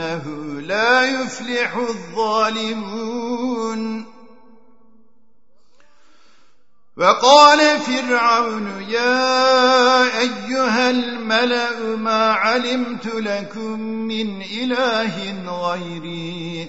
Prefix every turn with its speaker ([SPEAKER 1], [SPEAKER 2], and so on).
[SPEAKER 1] إنه لا يفلح الظالمون. وقال فرعون يا أيها الملأ ما علمت لكم من إله غيري؟